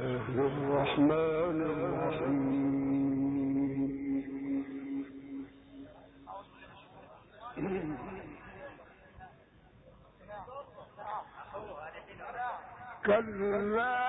الرحمن الرحيم. كلا.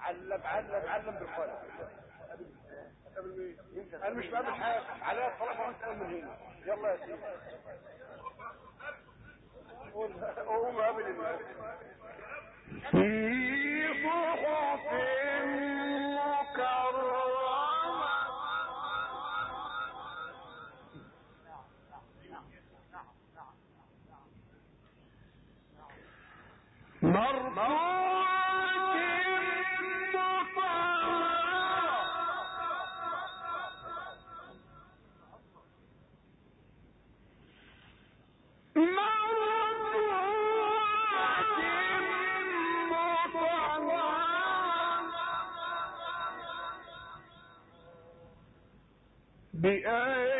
علم علم علم بالقلم أنا مش بعمل حاجة عليا طالما انت من هنا يلا يا سيدي قوم قابل الناس بأيدي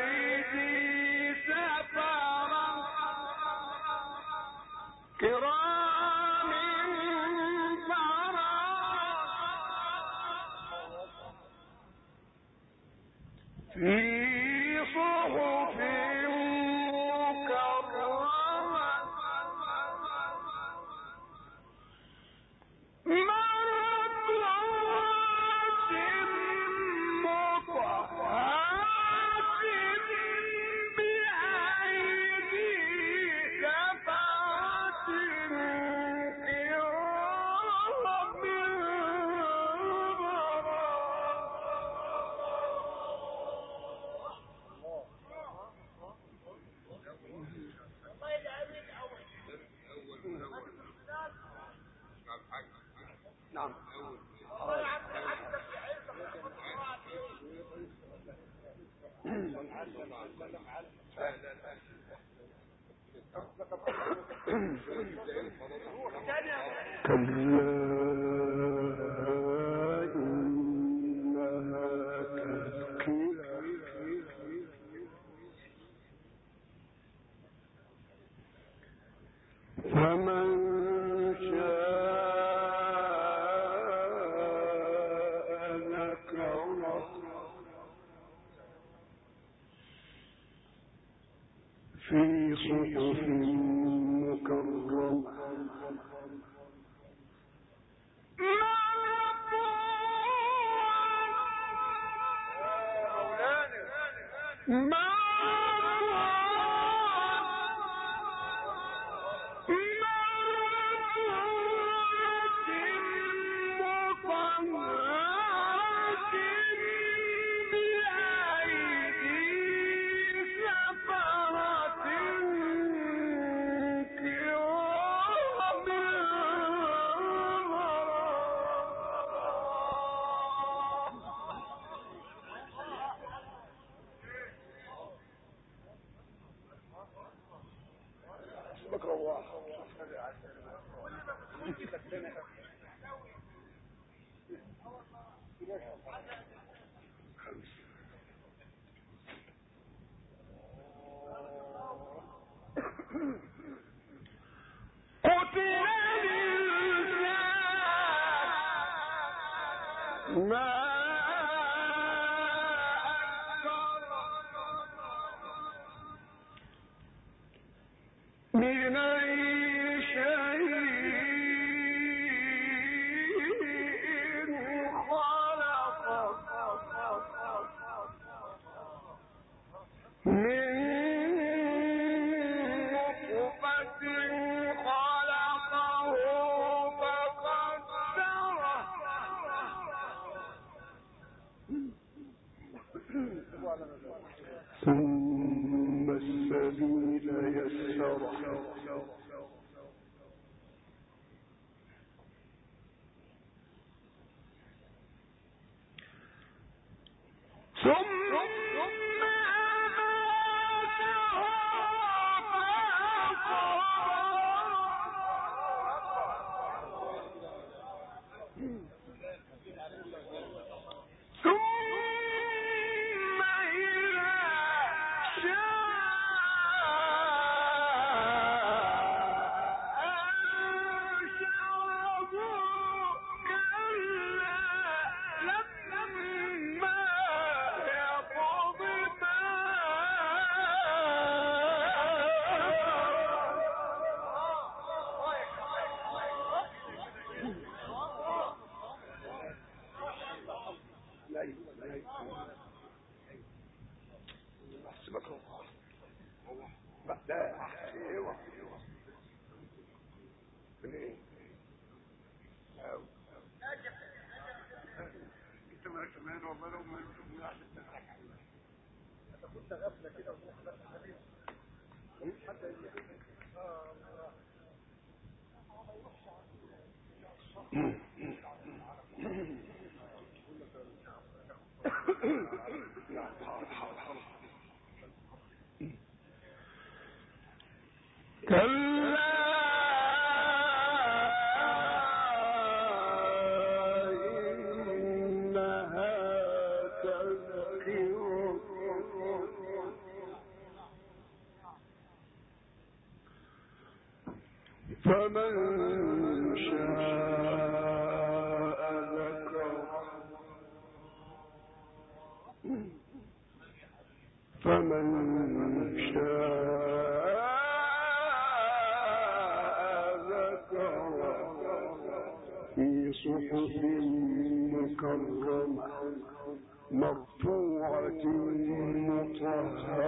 ثم احسبكم لا أيوه منين انت مالك مال والله لو ما كنت غفله كده حتى آه يسره فمن شاء ذكره فمن شاء ذكره في صحف مكرمة مرفوعة مطهرة.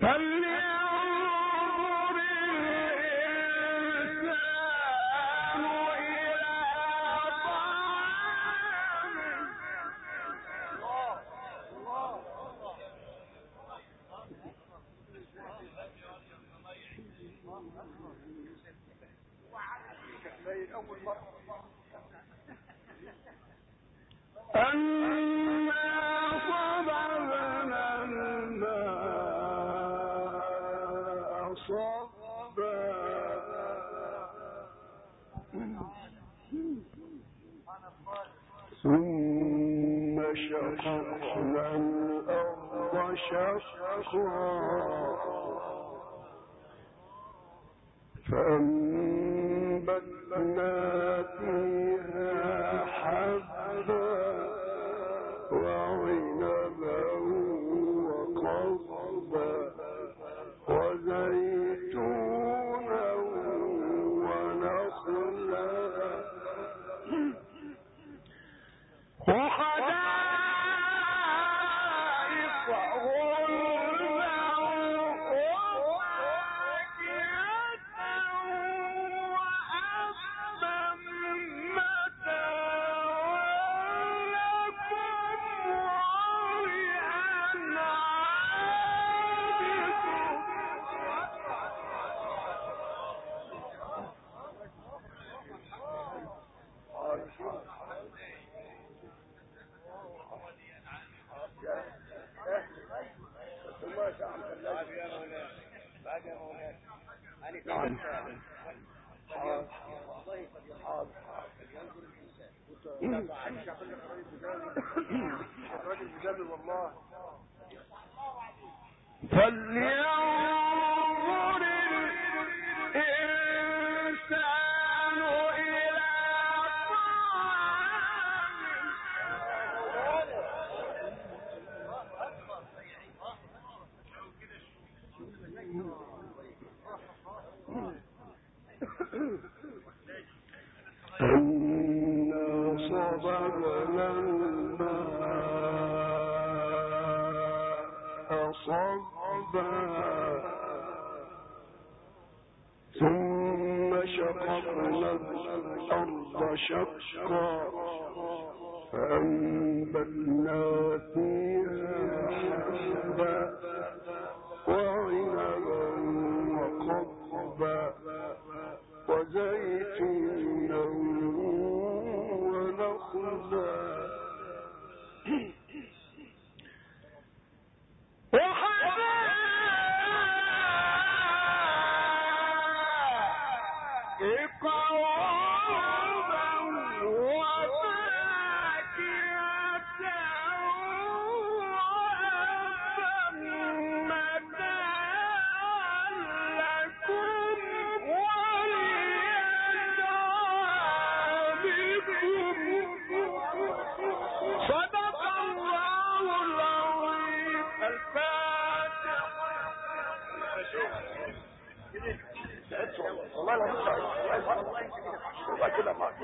نعم ثم شققنا الأرض شقا عائشة فاليوم شقا فأنبتنا فيها حبا وعين